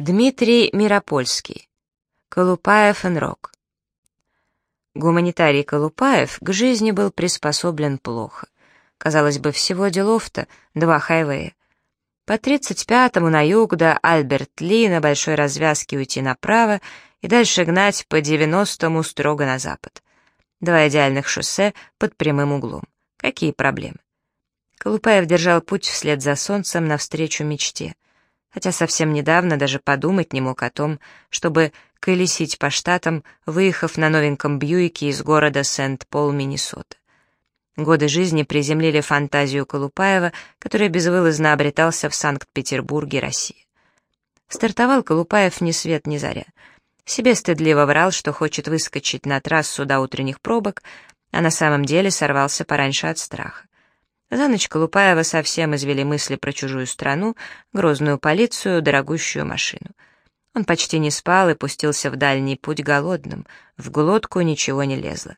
Дмитрий Миропольский. Колупаев и Рок. Гуманитарий Колупаев к жизни был приспособлен плохо. Казалось бы, всего делов-то два хайвея. По 35-му на юг до Альберт-Ли на большой развязке уйти направо и дальше гнать по 90-му строго на запад. Два идеальных шоссе под прямым углом. Какие проблемы? Колупаев держал путь вслед за солнцем навстречу мечте — хотя совсем недавно даже подумать не мог о том, чтобы колесить по штатам, выехав на новеньком Бьюике из города Сент-Пол, Миннесота. Годы жизни приземлили фантазию Колупаева, который безвылазно обретался в Санкт-Петербурге, Россия. Стартовал Колупаев ни свет ни заря. Себе стыдливо врал, что хочет выскочить на трассу до утренних пробок, а на самом деле сорвался пораньше от страха. За ночь Колупаева совсем извели мысли про чужую страну, грозную полицию, дорогущую машину. Он почти не спал и пустился в дальний путь голодным, в глотку ничего не лезло.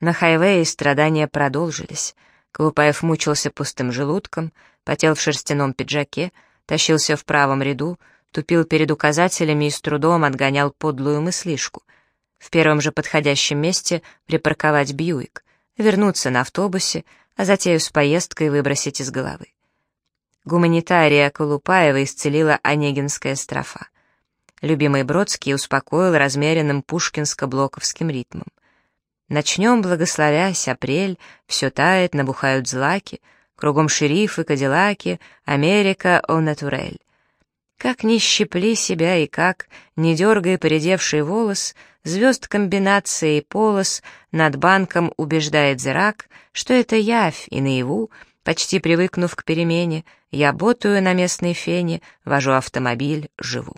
На хайвее страдания продолжились. Колупаев мучился пустым желудком, потел в шерстяном пиджаке, тащился в правом ряду, тупил перед указателями и с трудом отгонял подлую мыслишку. В первом же подходящем месте припарковать Бьюик вернуться на автобусе, а затею с поездкой выбросить из головы. Гуманитария Колупаева исцелила Онегинская строфа. Любимый Бродский успокоил размеренным пушкинско-блоковским ритмом. Начнем, благословясь, апрель, все тает, набухают злаки, кругом шерифы, кадиллаки, Америка, о натурель. Как ни щипли себя и как, не дергая поредевший волос, звезд комбинации полос над банком убеждает зрак, что это явь, и наяву, почти привыкнув к перемене, я ботаю на местной фене, вожу автомобиль, живу.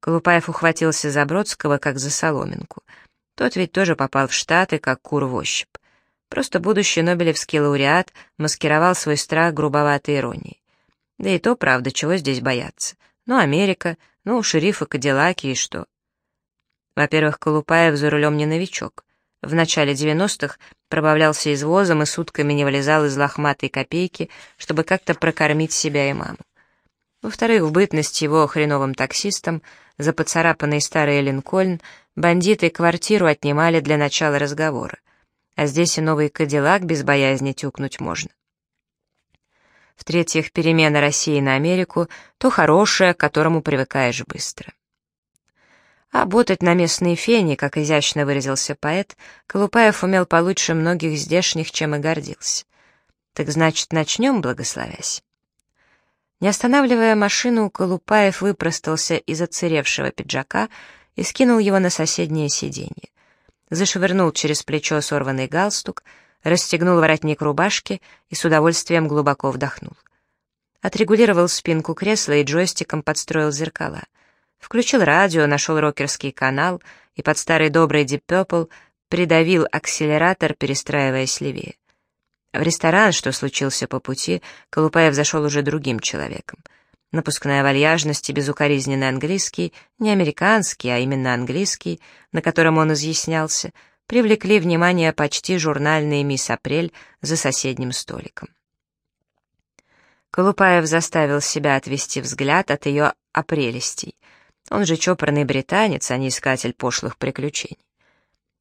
Колупаев ухватился за Бродского, как за соломинку. Тот ведь тоже попал в Штаты, как кур в ощупь. Просто будущий нобелевский лауреат маскировал свой страх грубоватой иронией. Да и то, правда, чего здесь бояться? Ну, Америка, ну, шерифы Кадиллаки и что? Во-первых, Колупаев за рулем не новичок. В начале 90-х пробавлялся извозом и сутками не вылезал из лохматой копейки, чтобы как-то прокормить себя и маму. Во-вторых, в бытность его хреновым таксистом за поцарапанный старый Линкольн бандиты квартиру отнимали для начала разговора. А здесь и новый Кадиллак без боязни тюкнуть можно. В-третьих, перемена России на Америку — то хорошее, к которому привыкаешь быстро. Работать на местные фени, как изящно выразился поэт, Колупаев умел получше многих здешних, чем и гордился. Так значит, начнем, благословясь. Не останавливая машину, Колупаев выпростался из оцаревшего пиджака и скинул его на соседнее сиденье. Зашвырнул через плечо сорванный галстук — расстегнул воротник рубашки и с удовольствием глубоко вдохнул. Отрегулировал спинку кресла и джойстиком подстроил зеркала. Включил радио, нашел рокерский канал и под старый добрый Deep Purple придавил акселератор, перестраиваясь левее. В ресторан, что случился по пути, Колупаев зашел уже другим человеком. Напускная вальяжность и безукоризненный английский, не американский, а именно английский, на котором он изъяснялся — привлекли внимание почти журнальные «Мисс Апрель» за соседним столиком. Колупаев заставил себя отвести взгляд от ее апрелестей. Он же чопорный британец, а не искатель пошлых приключений.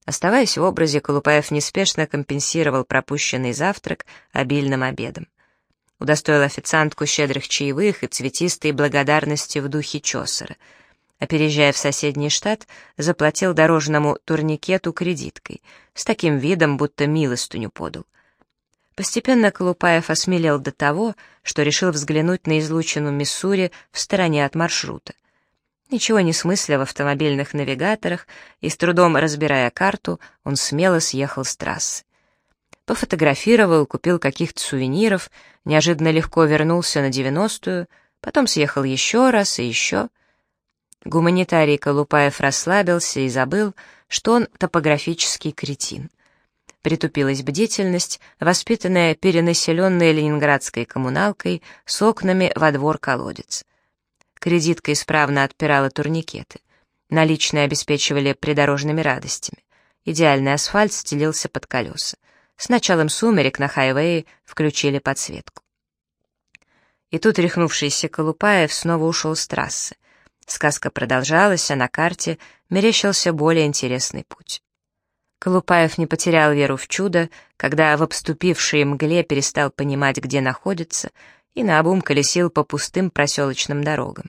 Оставаясь в образе, Колупаев неспешно компенсировал пропущенный завтрак обильным обедом. Удостоил официантку щедрых чаевых и цветистой благодарности в духе Чосера — а переезжая в соседний штат, заплатил дорожному турникету кредиткой, с таким видом, будто милостыню подал. Постепенно Колупаев осмелел до того, что решил взглянуть на излучину Миссури в стороне от маршрута. Ничего не смысля в автомобильных навигаторах и с трудом разбирая карту, он смело съехал с трассы. Пофотографировал, купил каких-то сувениров, неожиданно легко вернулся на девяностую, потом съехал еще раз и еще — Гуманитарий Колупаев расслабился и забыл, что он топографический кретин. Притупилась бдительность, воспитанная перенаселенной ленинградской коммуналкой с окнами во двор-колодец. Кредитка исправно отпирала турникеты. Наличные обеспечивали придорожными радостями. Идеальный асфальт стелился под колеса. С началом сумерек на хайвее включили подсветку. И тут рехнувшийся Колупаев снова ушел с трассы. Сказка продолжалась, а на карте мерещился более интересный путь. Колупаев не потерял веру в чудо, когда в обступившей мгле перестал понимать, где находится, и наобум колесил по пустым проселочным дорогам.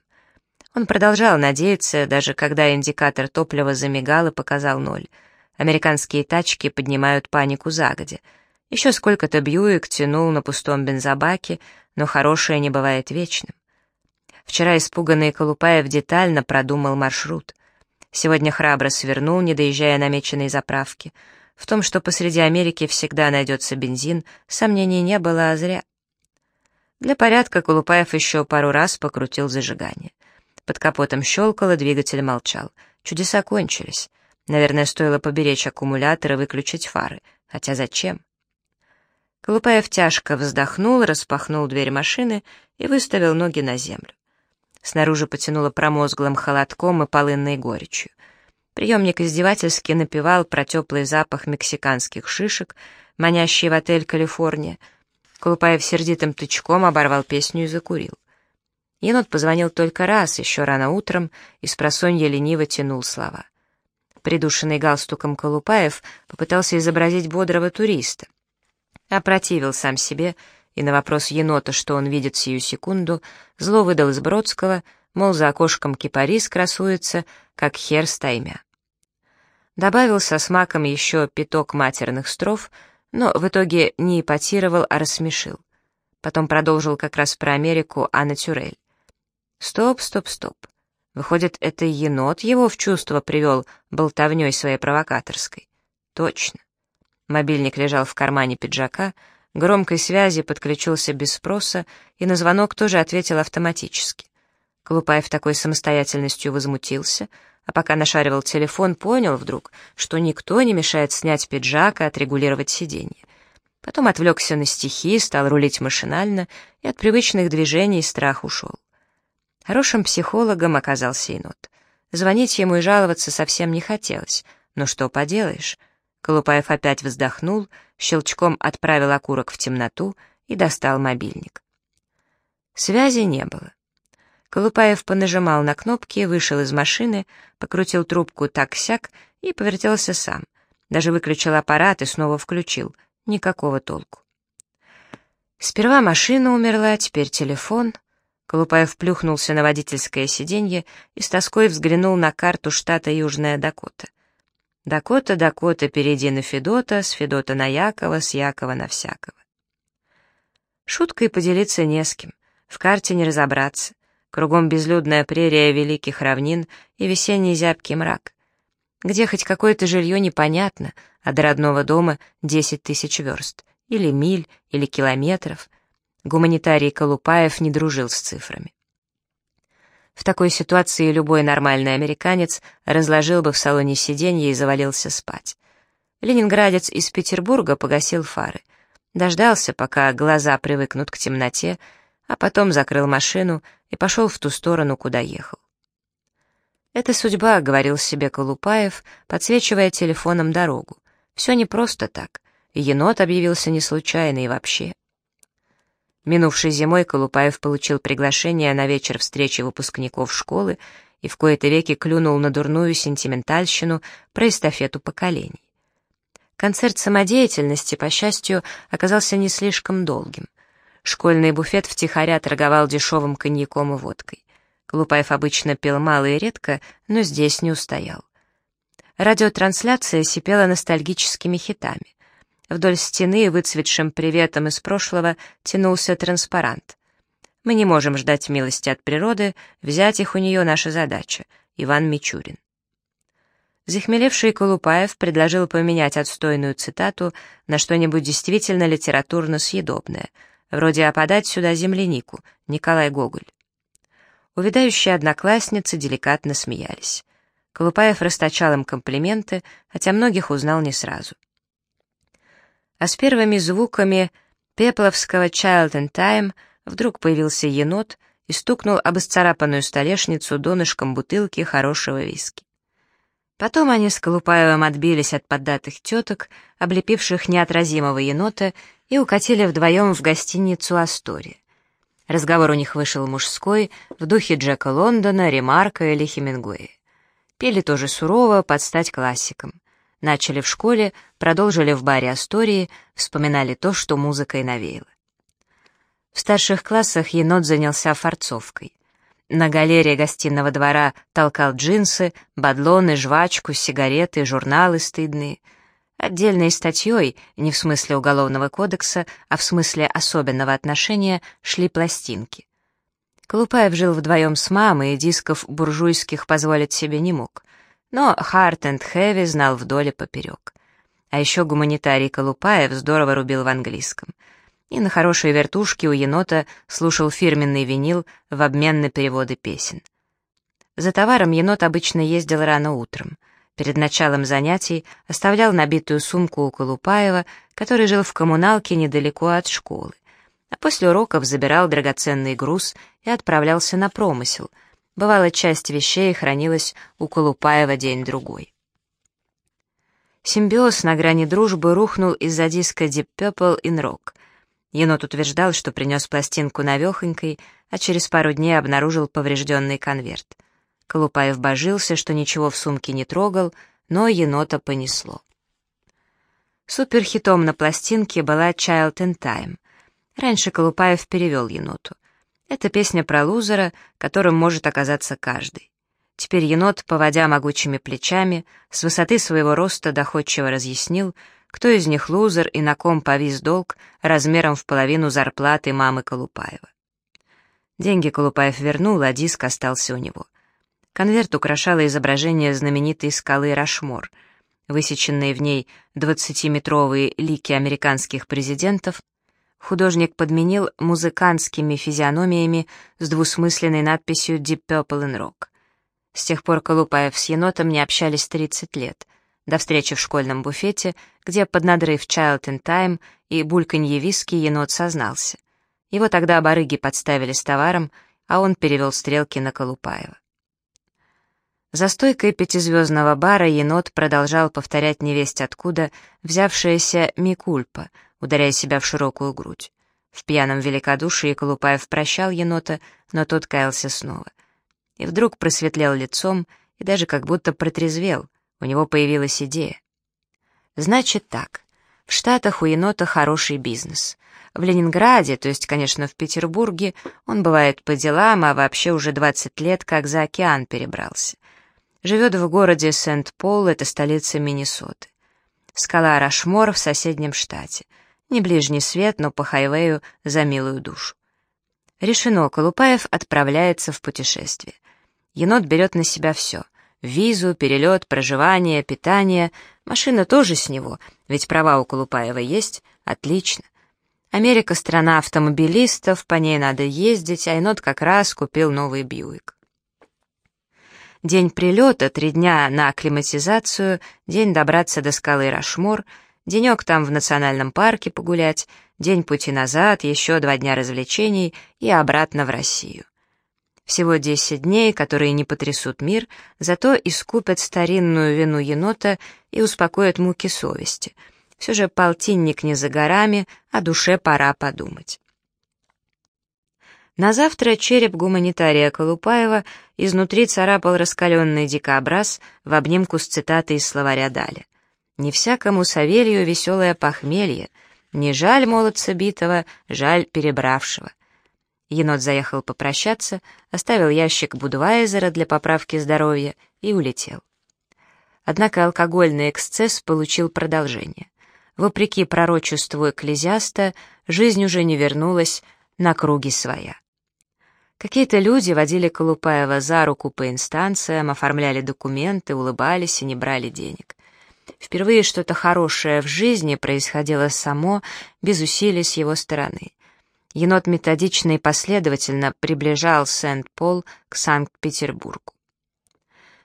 Он продолжал надеяться, даже когда индикатор топлива замигал и показал ноль. Американские тачки поднимают панику загодя. Еще сколько-то Бьюик тянул на пустом бензобаке, но хорошее не бывает вечным. Вчера испуганный Колупаев детально продумал маршрут. Сегодня храбро свернул, не доезжая намеченной заправки. В том, что посреди Америки всегда найдется бензин, сомнений не было, а зря. Для порядка Колупаев еще пару раз покрутил зажигание. Под капотом щелкало, двигатель молчал. Чудеса кончились. Наверное, стоило поберечь аккумулятор и выключить фары. Хотя зачем? Колупаев тяжко вздохнул, распахнул дверь машины и выставил ноги на землю. Снаружи потянуло промозглым холодком и полынной горечью. Приемник издевательски напевал про теплый запах мексиканских шишек, манящий в отель «Калифорния». Колупаев сердитым тычком оборвал песню и закурил. Енот позвонил только раз, еще рано утром, и с просонья лениво тянул слова. Придушенный галстуком Колупаев попытался изобразить бодрого туриста. Опротивил сам себе — и на вопрос енота, что он видит сию секунду, зло выдал из Бродского, мол, за окошком кипарис красуется, как хер стаймя. Добавил со смаком еще пяток матерных строф, но в итоге не ипотировал, а рассмешил. Потом продолжил как раз про Америку, а натюрель. Стоп, стоп, стоп. Выходит, это енот его в чувство привел болтовней своей провокаторской. Точно. Мобильник лежал в кармане пиджака, громкой связи подключился без спроса и на звонок тоже ответил автоматически. Колупаев такой самостоятельностью возмутился, а пока нашаривал телефон, понял вдруг, что никто не мешает снять пиджак и отрегулировать сиденье. Потом отвлекся на стихи, стал рулить машинально, и от привычных движений страх ушел. Хорошим психологом оказался енот. Звонить ему и жаловаться совсем не хотелось, но что поделаешь, Колупаев опять вздохнул, щелчком отправил окурок в темноту и достал мобильник. Связи не было. Колупаев понажимал на кнопки, вышел из машины, покрутил трубку так-сяк и повертелся сам. Даже выключил аппарат и снова включил. Никакого толку. Сперва машина умерла, теперь телефон. Колупаев плюхнулся на водительское сиденье и с тоской взглянул на карту штата Южная Дакота — Дакота, Дакота, перейди на Федота, с Федота на Якова, с Якова на всякого. Шуткой поделиться не с кем, в карте не разобраться. Кругом безлюдная прерия великих равнин и весенний зябкий мрак. Где хоть какое-то жилье непонятно, а до родного дома десять тысяч верст, или миль, или километров. Гуманитарий Колупаев не дружил с цифрами. В такой ситуации любой нормальный американец разложил бы в салоне сиденье и завалился спать. Ленинградец из Петербурга погасил фары. Дождался, пока глаза привыкнут к темноте, а потом закрыл машину и пошел в ту сторону, куда ехал. «Это судьба», — говорил себе Колупаев, подсвечивая телефоном дорогу. «Все не просто так. Енот объявился не случайно и вообще». Минувшей зимой Колупаев получил приглашение на вечер встречи выпускников школы и в кои-то веки клюнул на дурную сентиментальщину про эстафету поколений. Концерт самодеятельности, по счастью, оказался не слишком долгим. Школьный буфет втихаря торговал дешевым коньяком и водкой. Колупаев обычно пил мало и редко, но здесь не устоял. Радиотрансляция сипела ностальгическими хитами. Вдоль стены, выцветшим приветом из прошлого, тянулся транспарант. «Мы не можем ждать милости от природы, взять их у нее наша задача». Иван Мичурин. Захмелевший Колупаев предложил поменять отстойную цитату на что-нибудь действительно литературно съедобное, вроде «опадать сюда землянику» Николай Гоголь. Увядающие одноклассницы деликатно смеялись. Колупаев расточал им комплименты, хотя многих узнал не сразу а с первыми звуками пепловского «Child in Time» вдруг появился енот и стукнул об исцарапанную столешницу донышком бутылки хорошего виски. Потом они с Колупаевым отбились от поддатых теток, облепивших неотразимого енота, и укатили вдвоем в гостиницу «Астория». Разговор у них вышел мужской, в духе Джека Лондона, Ремарка или Хемингуэя. Пели тоже сурово, под стать классикам. Начали в школе, продолжили в баре Астории, вспоминали то, что музыка и навеяла. В старших классах енот занялся форцовкой. На галерее гостиного двора толкал джинсы, бадлоны, жвачку, сигареты, журналы стыдные. Отдельной статьей, не в смысле уголовного кодекса, а в смысле особенного отношения, шли пластинки. Колупаев жил вдвоем с мамой, и дисков буржуйских позволить себе не мог. Но Hard and Heavy знал вдоль и поперек. А еще гуманитарий Колупаев здорово рубил в английском — и на хорошие вертушки у енота слушал фирменный винил в обмен на переводы песен. За товаром енот обычно ездил рано утром. Перед началом занятий оставлял набитую сумку у Колупаева, который жил в коммуналке недалеко от школы. А после уроков забирал драгоценный груз и отправлялся на промысел. Бывало, часть вещей хранилась у Колупаева день-другой. Симбиоз на грани дружбы рухнул из-за диска Deep Purple in Rock. Енот утверждал, что принес пластинку навехонькой, а через пару дней обнаружил поврежденный конверт. Колупаев божился, что ничего в сумке не трогал, но енота понесло. Суперхитом на пластинке была «Child in Time». Раньше Колупаев перевел еноту. Это песня про лузера, которым может оказаться каждый. Теперь енот, поводя могучими плечами, с высоты своего роста доходчиво разъяснил, кто из них лузер и на ком повис долг размером в половину зарплаты мамы Колупаева. Деньги Колупаев вернул, а диск остался у него. Конверт украшало изображение знаменитой скалы Рашмор. Высеченные в ней двадцатиметровые лики американских президентов художник подменил музыкантскими физиономиями с двусмысленной надписью «Deep Purple and Rock». С тех пор Колупаев с енотом не общались 30 лет — до встречи в школьном буфете, где под надрыв «Child in Time» и бульканье виски енот сознался. Его тогда барыги подставили с товаром, а он перевел стрелки на Колупаева. За стойкой пятизвездного бара енот продолжал повторять невесть откуда взявшаяся Микульпа, ударяя себя в широкую грудь. В пьяном великодушии Колупаев прощал енота, но тот каялся снова. И вдруг просветлел лицом и даже как будто протрезвел — у него появилась идея. Значит так, в Штатах у енота хороший бизнес. В Ленинграде, то есть, конечно, в Петербурге, он бывает по делам, а вообще уже 20 лет как за океан перебрался. Живет в городе Сент-Пол, это столица Миннесоты. Скала Рашмор в соседнем штате. Не ближний свет, но по хайвею за милую душу. Решено, Колупаев отправляется в путешествие. Енот берет на себя все — Визу, перелет, проживание, питание. Машина тоже с него, ведь права у Колупаева есть. Отлично. Америка — страна автомобилистов, по ней надо ездить, а Енот как раз купил новый Бьюик. День прилета, три дня на акклиматизацию, день добраться до скалы Рашмор, денек там в национальном парке погулять, день пути назад, еще два дня развлечений и обратно в Россию. Всего десять дней, которые не потрясут мир, зато искупят старинную вину енота и успокоят муки совести. Все же полтинник не за горами, а душе пора подумать. На завтра череп гуманитария Колупаева изнутри царапал раскаленный дикобраз в обнимку с цитатой из словаря Даля. «Не всякому Савелью веселое похмелье, не жаль молодца битого, жаль перебравшего». Енот заехал попрощаться, оставил ящик Будвайзера для поправки здоровья и улетел. Однако алкогольный эксцесс получил продолжение. Вопреки пророчеству экклезиаста, жизнь уже не вернулась на круги своя. Какие-то люди водили Колупаева за руку по инстанциям, оформляли документы, улыбались и не брали денег. Впервые что-то хорошее в жизни происходило само, без усилий с его стороны. Енот методично и последовательно приближал Сент-Пол к Санкт-Петербургу.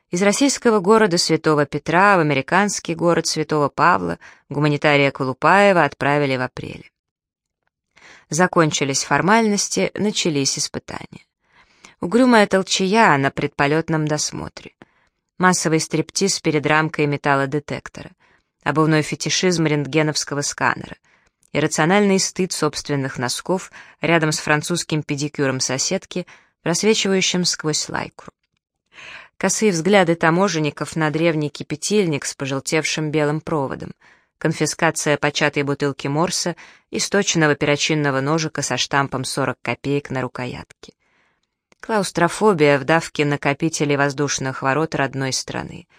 Из российского города Святого Петра в американский город Святого Павла гуманитария Колупаева отправили в апреле. Закончились формальности, начались испытания. Угрюмая толчая на предполетном досмотре. Массовый стриптиз перед рамкой металлодетектора. Обувной фетишизм рентгеновского сканера — иррациональный стыд собственных носков рядом с французским педикюром соседки, просвечивающим сквозь лайкру. Косые взгляды таможенников на древний кипятильник с пожелтевшим белым проводом, конфискация початой бутылки морса и сточенного перочинного ножика со штампом 40 копеек на рукоятке. Клаустрофобия в давке накопителей воздушных ворот родной страны —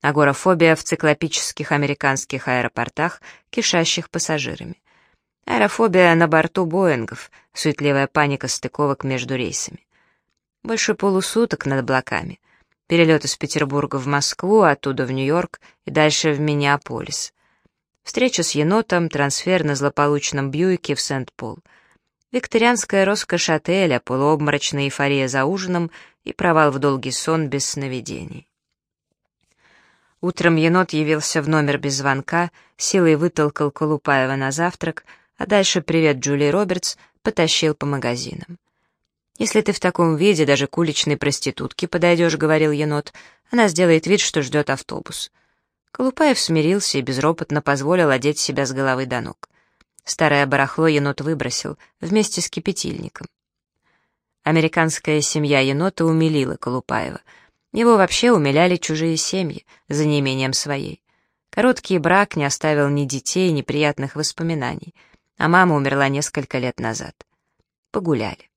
агорафобия в циклопических американских аэропортах, кишащих пассажирами. Аэрофобия на борту Боингов, суетливая паника стыковок между рейсами. Больше полусуток над облаками. Перелет из Петербурга в Москву, оттуда в Нью-Йорк и дальше в Миннеаполис. Встреча с енотом, трансфер на злополучном Бьюике в Сент-Пол. Викторианская роскошь отеля, полуобморочная эйфория за ужином и провал в долгий сон без сновидений. Утром енот явился в номер без звонка, силой вытолкал Колупаева на завтрак, а дальше «Привет, Джулия Робертс» потащил по магазинам. «Если ты в таком виде даже к уличной проститутке подойдешь», — говорил енот, — «она сделает вид, что ждет автобус». Колупаев смирился и безропотно позволил одеть себя с головы до ног. Старое барахло енот выбросил вместе с кипятильником. Американская семья енота умилила Колупаева — его вообще умиляли чужие семьи, за неимением своей. Короткий брак не оставил ни детей, ни приятных воспоминаний, а мама умерла несколько лет назад. Погуляли.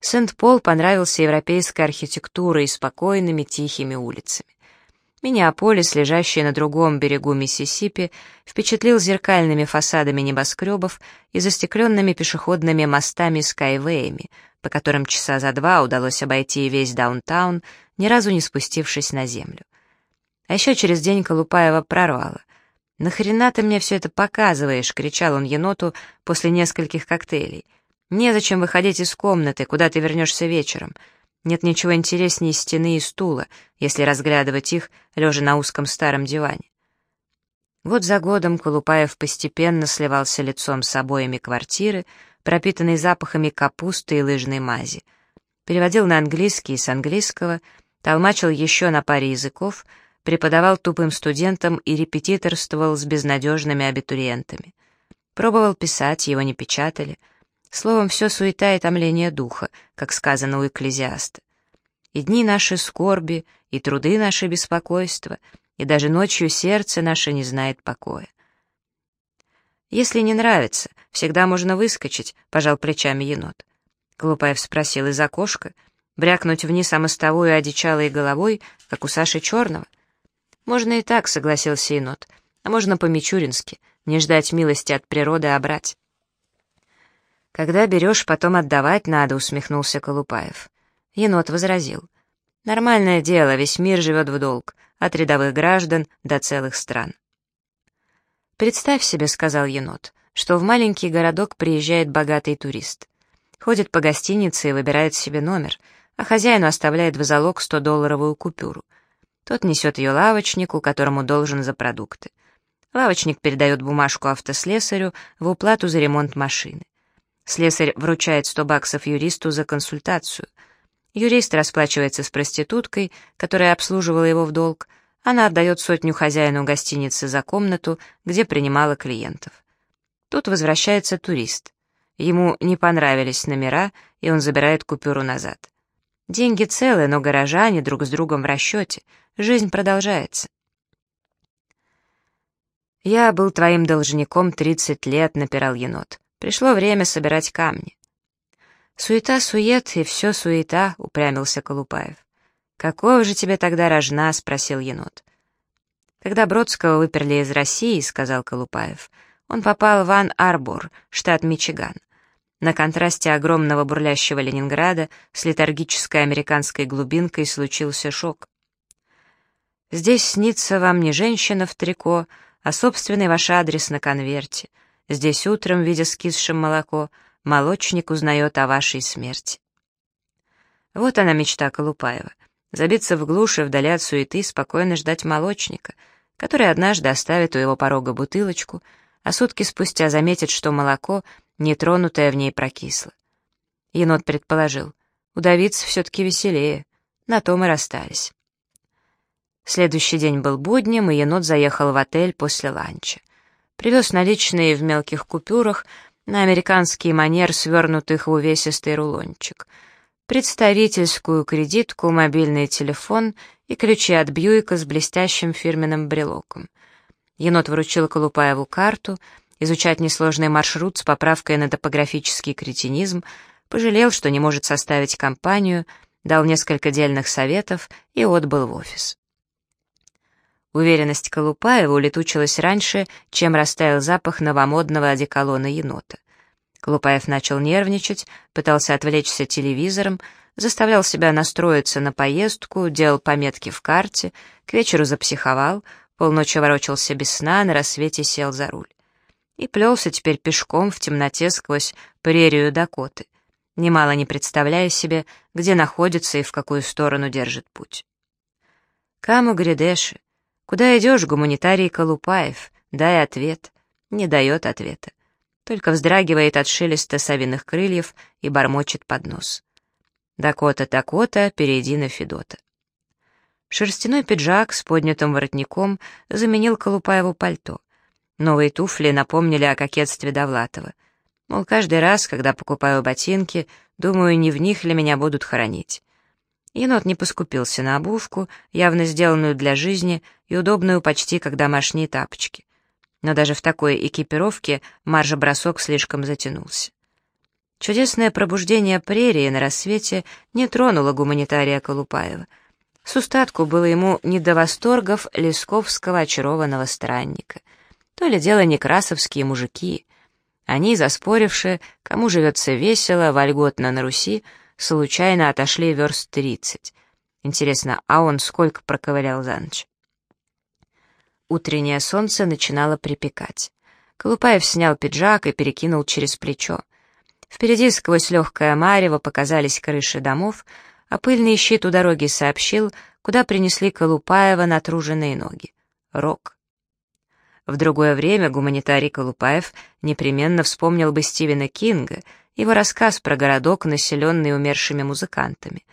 Сент-Пол понравился европейской архитектурой и спокойными тихими улицами. Миннеаполис, лежащий на другом берегу Миссисипи, впечатлил зеркальными фасадами небоскребов и застекленными пешеходными мостами-скайвеями, по которым часа за два удалось обойти весь даунтаун, ни разу не спустившись на землю. А еще через день Колупаева прорвало. «Нахрена ты мне все это показываешь?» — кричал он еноту после нескольких коктейлей. «Незачем выходить из комнаты, куда ты вернешься вечером. Нет ничего интереснее стены и стула, если разглядывать их, лежа на узком старом диване». Год за годом Колупаев постепенно сливался лицом с обоями квартиры, пропитанный запахами капусты и лыжной мази. Переводил на английский с английского, толмачил еще на паре языков, преподавал тупым студентам и репетиторствовал с безнадежными абитуриентами. Пробовал писать, его не печатали. Словом, все суета и томление духа, как сказано у экклезиаста. И дни наши скорби, и труды наши беспокойства, и даже ночью сердце наше не знает покоя. «Если не нравится, всегда можно выскочить», — пожал плечами енот. Глупаев спросил из окошка, брякнуть вниз о мостовую одичалой головой, как у Саши Черного. «Можно и так», — согласился енот, — «а можно по-мичурински, не ждать милости от природы, а брать». «Когда берешь, потом отдавать надо», — усмехнулся Колупаев. Енот возразил. «Нормальное дело, весь мир живет в долг, от рядовых граждан до целых стран». «Представь себе», — сказал енот, — «что в маленький городок приезжает богатый турист. Ходит по гостинице и выбирает себе номер, а хозяину оставляет в залог 100-долларовую купюру. Тот несет ее лавочнику, которому должен за продукты. Лавочник передает бумажку автослесарю в уплату за ремонт машины. Слесарь вручает 100 баксов юристу за консультацию. Юрист расплачивается с проституткой, которая обслуживала его в долг, она отдает сотню хозяину гостиницы за комнату, где принимала клиентов. Тут возвращается турист. Ему не понравились номера, и он забирает купюру назад. Деньги целые, но горожане друг с другом в расчете. Жизнь продолжается. «Я был твоим должником 30 лет», — напирал енот. «Пришло время собирать камни». «Суета-сует, и все суета», — упрямился Колупаев. «Какого же тебе тогда рожна?» — спросил енот. «Когда Бродского выперли из России», — сказал Колупаев, — «он попал в Ан-Арбор, штат Мичиган. На контрасте огромного бурлящего Ленинграда с летаргической американской глубинкой случился шок. Здесь снится вам не женщина в трико, а собственный ваш адрес на конверте. Здесь утром, видя скисшим молоко, молочник узнает о вашей смерти. Вот она мечта Колупаева забиться в глуши вдали от суеты, спокойно ждать молочника, который однажды оставит у его порога бутылочку, а сутки спустя заметит, что молоко, нетронутое в ней, прокисло. Енот предположил, удавиться все-таки веселее, на том и расстались. Следующий день был будним, и енот заехал в отель после ланча. Привез наличные в мелких купюрах, на американский манер свернутых в увесистый рулончик. Представительскую кредитку, мобильный телефон и ключи от Бьюика с блестящим фирменным брелоком. Енот вручил Колупаеву карту, изучать несложный маршрут с поправкой на топографический кретинизм, пожалел, что не может составить компанию, дал несколько дельных советов и отбыл в офис. Уверенность Колупаева улетучилась раньше, чем растаял запах новомодного одеколона енота. Колупаев начал нервничать, пытался отвлечься телевизором, заставлял себя настроиться на поездку, делал пометки в карте, к вечеру запсиховал, полночи ворочался без сна, на рассвете сел за руль. И плелся теперь пешком в темноте сквозь прерию Дакоты, немало не представляя себе, где находится и в какую сторону держит путь. Каму Гридеши, куда идешь, гуманитарий Колупаев, дай ответ, не дает ответа, только вздрагивает от шелеста совиных крыльев и бормочет под нос. Дакота, Дакота, перейди на Федота. Шерстяной пиджак с поднятым воротником заменил Колупаеву пальто. Новые туфли напомнили о кокетстве Довлатова. Мол, каждый раз, когда покупаю ботинки, думаю, не в них ли меня будут хоронить. Енот не поскупился на обувку, явно сделанную для жизни и удобную почти как домашние тапочки. Но даже в такой экипировке маржа-бросок слишком затянулся. Чудесное пробуждение прерии на рассвете не тронуло гуманитария Колупаева. С устатку было ему не до восторгов лесковского очарованного странника. То ли дело некрасовские мужики. Они, заспорившие, кому живется весело, вольготно на Руси, случайно отошли верст тридцать. Интересно, а он сколько проковырял за ночь? Утреннее солнце начинало припекать. Колупаев снял пиджак и перекинул через плечо. Впереди сквозь легкое марево показались крыши домов, а пыльный щит у дороги сообщил, куда принесли Колупаева натруженные ноги. Рок. В другое время гуманитарий Колупаев непременно вспомнил бы Стивена Кинга, его рассказ про городок, населенный умершими музыкантами.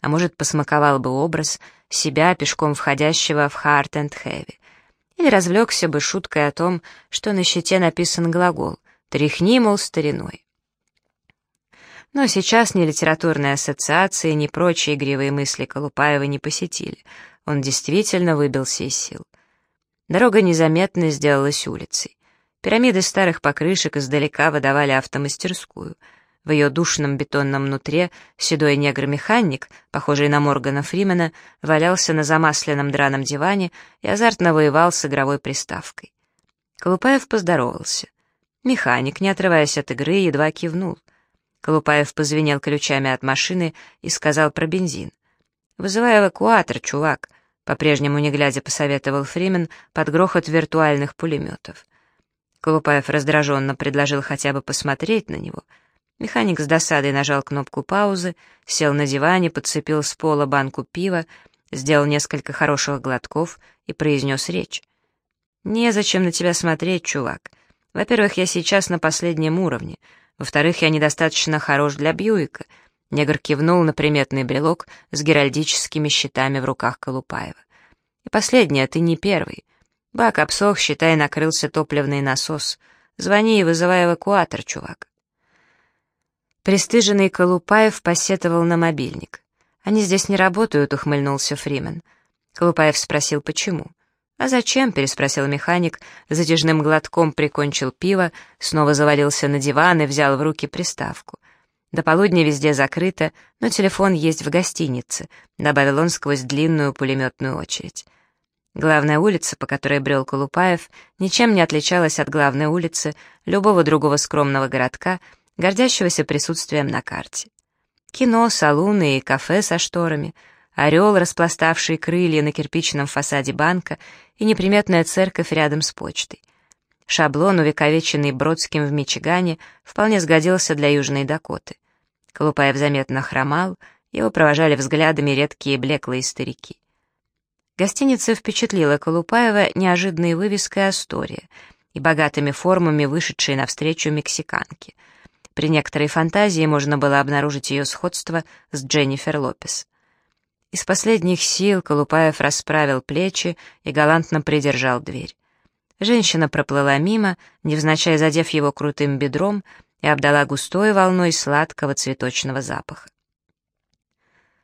А может, посмаковал бы образ себя, пешком входящего в Харт энд Хэви. Или развлекся бы шуткой о том, что на щите написан глагол «тряхни, мол, стариной». Но сейчас ни литературные ассоциации, ни прочие игривые мысли Колупаева не посетили. Он действительно выбился из сил. Дорога незаметно сделалась улицей. Пирамиды старых покрышек издалека выдавали автомастерскую. В ее душном бетонном нутре седой негр-механик, похожий на Моргана Фримена, валялся на замасленном драном диване и азартно воевал с игровой приставкой. Колупаев поздоровался. Механик, не отрываясь от игры, едва кивнул — Колупаев позвенел ключами от машины и сказал про бензин. «Вызывай эвакуатор, чувак», — по-прежнему не глядя посоветовал Фримен под грохот виртуальных пулеметов. Колупаев раздраженно предложил хотя бы посмотреть на него. Механик с досадой нажал кнопку паузы, сел на диване, подцепил с пола банку пива, сделал несколько хороших глотков и произнес речь. «Незачем на тебя смотреть, чувак. Во-первых, я сейчас на последнем уровне. Во-вторых, я недостаточно хорош для Бьюика. Негр кивнул на приметный брелок с геральдическими щитами в руках Колупаева. И последнее, ты не первый. Бак обсох, считай, накрылся топливный насос. Звони и вызывай эвакуатор, чувак. Престыженный Колупаев посетовал на мобильник. «Они здесь не работают», — ухмыльнулся Фримен. Колупаев спросил, почему. «А зачем?» — переспросил механик, затяжным глотком прикончил пиво, снова завалился на диван и взял в руки приставку. «До полудня везде закрыто, но телефон есть в гостинице», — добавил он сквозь длинную пулеметную очередь. Главная улица, по которой брел Колупаев, ничем не отличалась от главной улицы любого другого скромного городка, гордящегося присутствием на карте. Кино, салуны и кафе со шторами — орел, распластавший крылья на кирпичном фасаде банка и неприметная церковь рядом с почтой. Шаблон, увековеченный Бродским в Мичигане, вполне сгодился для Южной Дакоты. Колупаев заметно хромал, его провожали взглядами редкие блеклые старики. Гостиница впечатлила Колупаева неожиданной вывеской «Астория» и богатыми формами, вышедшей навстречу мексиканке. При некоторой фантазии можно было обнаружить ее сходство с Дженнифер Лопес. Из последних сил Колупаев расправил плечи и галантно придержал дверь. Женщина проплыла мимо, невзначай задев его крутым бедром, и обдала густой волной сладкого цветочного запаха.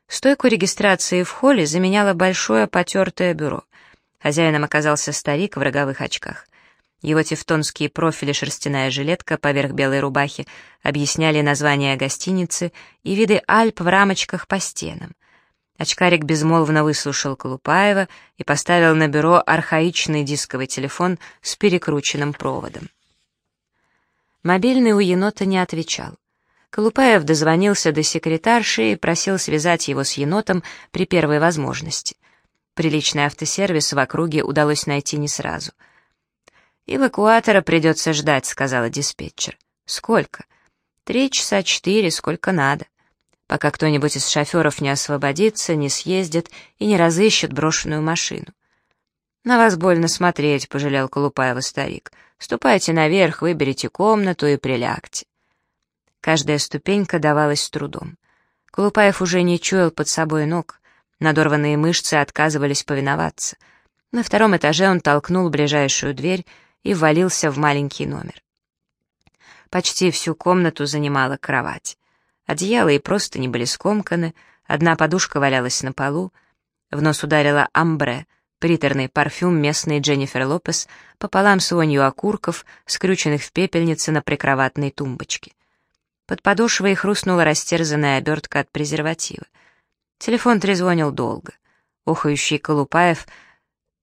Стойку регистрации в холле заменяло большое потертое бюро. Хозяином оказался старик в роговых очках. Его тевтонские профили шерстяная жилетка поверх белой рубахи объясняли название гостиницы и виды Альп в рамочках по стенам. Очкарик безмолвно выслушал Колупаева и поставил на бюро архаичный дисковый телефон с перекрученным проводом. Мобильный у енота не отвечал. Колупаев дозвонился до секретарши и просил связать его с енотом при первой возможности. Приличный автосервис в округе удалось найти не сразу. «Эвакуатора придется ждать», — сказала диспетчер. «Сколько?» «Три часа четыре, сколько надо» пока кто-нибудь из шоферов не освободится, не съездит и не разыщет брошенную машину. «На вас больно смотреть», — пожалел Колупаева старик. «Ступайте наверх, выберите комнату и прилягте». Каждая ступенька давалась с трудом. Колупаев уже не чуял под собой ног. Надорванные мышцы отказывались повиноваться. На втором этаже он толкнул ближайшую дверь и ввалился в маленький номер. Почти всю комнату занимала кровать. Одеяло и просто не были скомканы, одна подушка валялась на полу. В нос ударила амбре, приторный парфюм местной Дженнифер Лопес, пополам с вонью окурков, скрюченных в пепельнице на прикроватной тумбочке. Под подошвой хрустнула растерзанная обертка от презерватива. Телефон трезвонил долго. Охающий Колупаев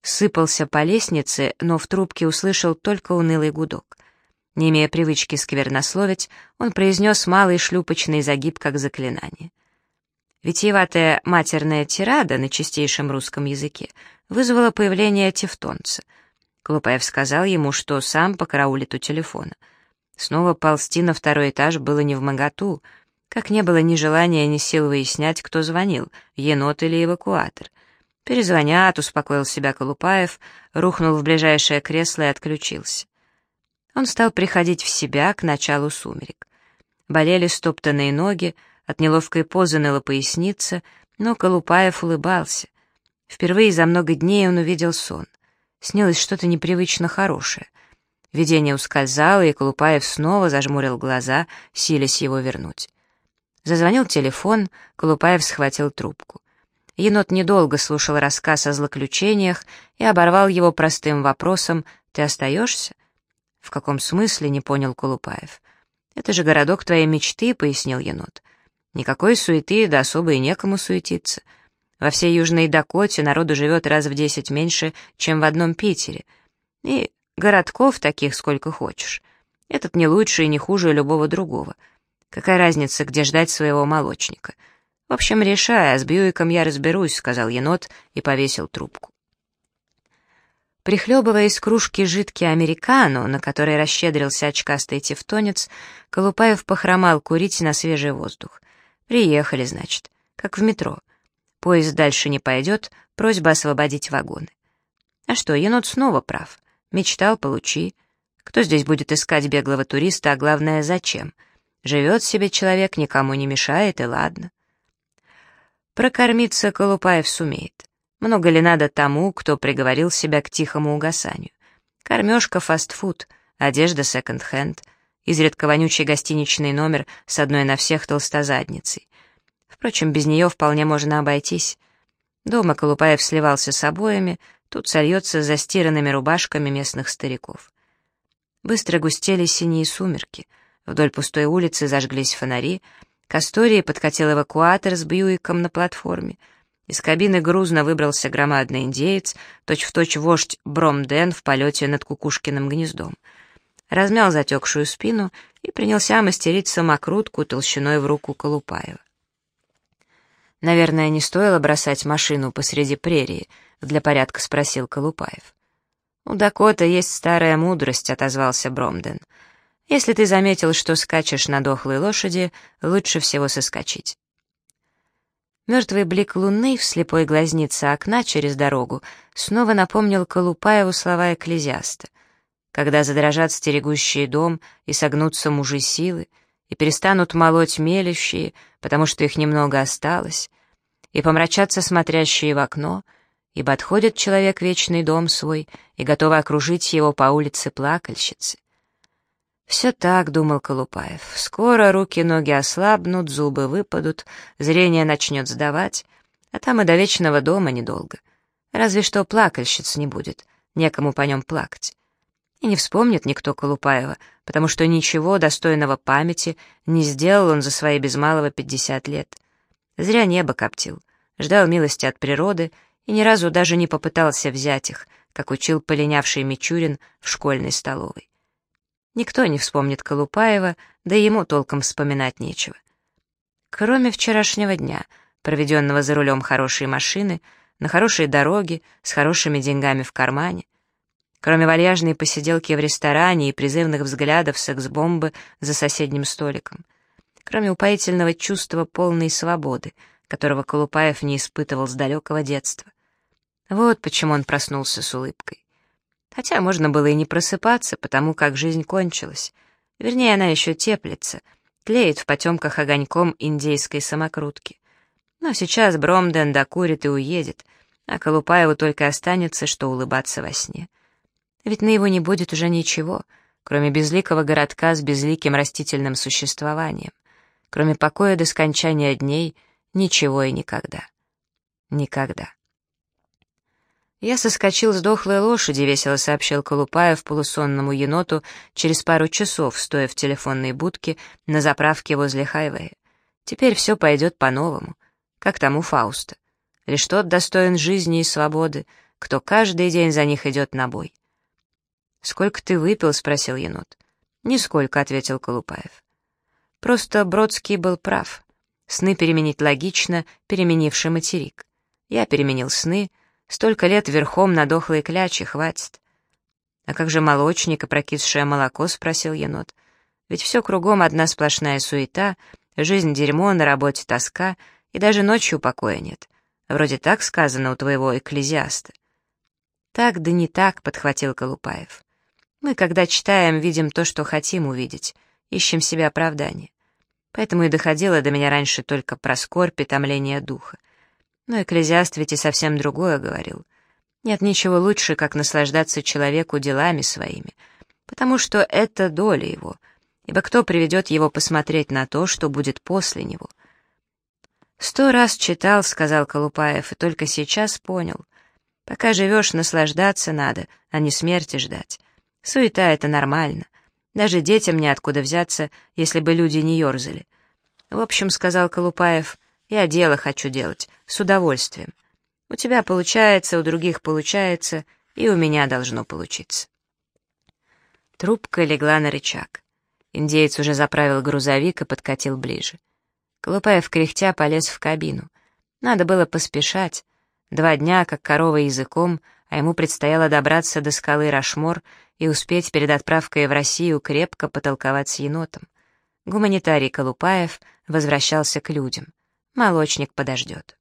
сыпался по лестнице, но в трубке услышал только унылый гудок. Не имея привычки сквернословить, он произнес малый шлюпочный загиб как заклинание. Витиеватая матерная тирада на чистейшем русском языке вызвала появление тевтонца. Клупаев сказал ему, что сам покараулит у телефона. Снова ползти на второй этаж было не в моготу, как не было ни желания, ни сил выяснять, кто звонил, енот или эвакуатор. «Перезвонят», — успокоил себя Колупаев, рухнул в ближайшее кресло и отключился. Он стал приходить в себя к началу сумерек. Болели стоптанные ноги, от неловкой позы ныла поясница, но Колупаев улыбался. Впервые за много дней он увидел сон. Снилось что-то непривычно хорошее. Видение ускользало, и Колупаев снова зажмурил глаза, силясь его вернуть. Зазвонил телефон, Колупаев схватил трубку. Енот недолго слушал рассказ о злоключениях и оборвал его простым вопросом «Ты остаешься?» «В каком смысле?» — не понял Колупаев. «Это же городок твоей мечты», — пояснил енот. «Никакой суеты, да особо и некому суетиться. Во всей Южной Дакоте народу живет раз в десять меньше, чем в одном Питере. И городков таких сколько хочешь. Этот не лучше и не хуже любого другого. Какая разница, где ждать своего молочника? В общем, решай, а с Бьюиком я разберусь», — сказал енот и повесил трубку. Прихлебывая из кружки жидкий американо, на который расщедрился очкастый тевтонец, Колупаев похромал курить на свежий воздух. Приехали, значит, как в метро. Поезд дальше не пойдет, просьба освободить вагоны. А что, енот снова прав. Мечтал, получи. Кто здесь будет искать беглого туриста, а главное, зачем? Живет себе человек, никому не мешает, и ладно. Прокормиться Колупаев сумеет. Много ли надо тому, кто приговорил себя к тихому угасанию? Кормежка, фастфуд, одежда секонд-хенд, изредка вонючий гостиничный номер с одной на всех толстозадницей. Впрочем, без нее вполне можно обойтись. Дома Колупаев сливался с обоями, тут сольется с застиранными рубашками местных стариков. Быстро густели синие сумерки, вдоль пустой улицы зажглись фонари, к Астории подкатил эвакуатор с Бьюиком на платформе — из кабины грузно выбрался громадный индеец, точь-в-точь точь вождь Бромден в полете над кукушкиным гнездом. Размял затекшую спину и принялся мастерить самокрутку толщиной в руку Колупаева. «Наверное, не стоило бросать машину посреди прерии», — для порядка спросил Колупаев. «У Дакота есть старая мудрость», — отозвался Бромден. «Если ты заметил, что скачешь на дохлой лошади, лучше всего соскочить». Мертвый блик луны в слепой глазнице окна через дорогу снова напомнил Колупаеву слова экклезиаста. Когда задрожат стерегущие дом и согнутся мужи силы, и перестанут молоть мелющие, потому что их немного осталось, и помрачатся смотрящие в окно, ибо отходит человек вечный дом свой и готовы окружить его по улице плакальщицы. «Все так», — думал Колупаев. «Скоро руки-ноги ослабнут, зубы выпадут, зрение начнет сдавать, а там и до вечного дома недолго. Разве что плакальщиц не будет, некому по нем плакать. И не вспомнит никто Колупаева, потому что ничего достойного памяти не сделал он за свои без малого пятьдесят лет. Зря небо коптил, ждал милости от природы и ни разу даже не попытался взять их, как учил полинявший Мичурин в школьной столовой. Никто не вспомнит Колупаева, да и ему толком вспоминать нечего. Кроме вчерашнего дня, проведенного за рулем хорошей машины, на хорошей дороге, с хорошими деньгами в кармане, кроме вальяжной посиделки в ресторане и призывных взглядов секс-бомбы за соседним столиком, кроме упоительного чувства полной свободы, которого Колупаев не испытывал с далекого детства. Вот почему он проснулся с улыбкой. Хотя можно было и не просыпаться, потому как жизнь кончилась. Вернее, она еще теплится, тлеет в потемках огоньком индейской самокрутки. Но сейчас Бромден докурит и уедет, а Колупаеву только останется, что улыбаться во сне. Ведь на его не будет уже ничего, кроме безликого городка с безликим растительным существованием, кроме покоя до скончания дней, ничего и никогда. Никогда. «Я соскочил с дохлой лошади», — весело сообщил Колупаев полусонному еноту через пару часов, стоя в телефонной будке на заправке возле хайвея. «Теперь все пойдет по-новому, как тому Фауста. Лишь тот достоин жизни и свободы, кто каждый день за них идет на бой». «Сколько ты выпил?» — спросил енот. «Нисколько», — ответил Колупаев. «Просто Бродский был прав. Сны переменить логично, переменивший материк. Я переменил сны, — Столько лет верхом на дохлой кляче хватит. «А как же молочник и прокисшее молоко?» — спросил енот. «Ведь все кругом одна сплошная суета, жизнь дерьмо, на работе тоска, и даже ночью покоя нет. Вроде так сказано у твоего экклезиаста». «Так да не так», — подхватил Колупаев. «Мы, когда читаем, видим то, что хотим увидеть, ищем себе оправдание. Поэтому и доходило до меня раньше только про скорбь и томление духа. Но экклезиаст ведь и совсем другое говорил. Нет ничего лучше, как наслаждаться человеку делами своими, потому что это доля его, ибо кто приведет его посмотреть на то, что будет после него? «Сто раз читал», — сказал Колупаев, — «и только сейчас понял. Пока живешь, наслаждаться надо, а не смерти ждать. Суета — это нормально. Даже детям неоткуда взяться, если бы люди не ерзали. В общем, — сказал Колупаев, я дело хочу делать, с удовольствием. У тебя получается, у других получается, и у меня должно получиться. Трубка легла на рычаг. Индеец уже заправил грузовик и подкатил ближе. Колупаев кряхтя полез в кабину. Надо было поспешать. Два дня, как корова языком, а ему предстояло добраться до скалы Рашмор и успеть перед отправкой в Россию крепко потолковать с енотом. Гуманитарий Колупаев возвращался к людям. Молочник подождет.